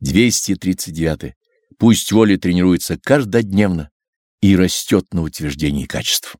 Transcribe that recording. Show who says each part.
Speaker 1: 239. Пусть воля тренируется каждодневно и растет на утверждении качеств.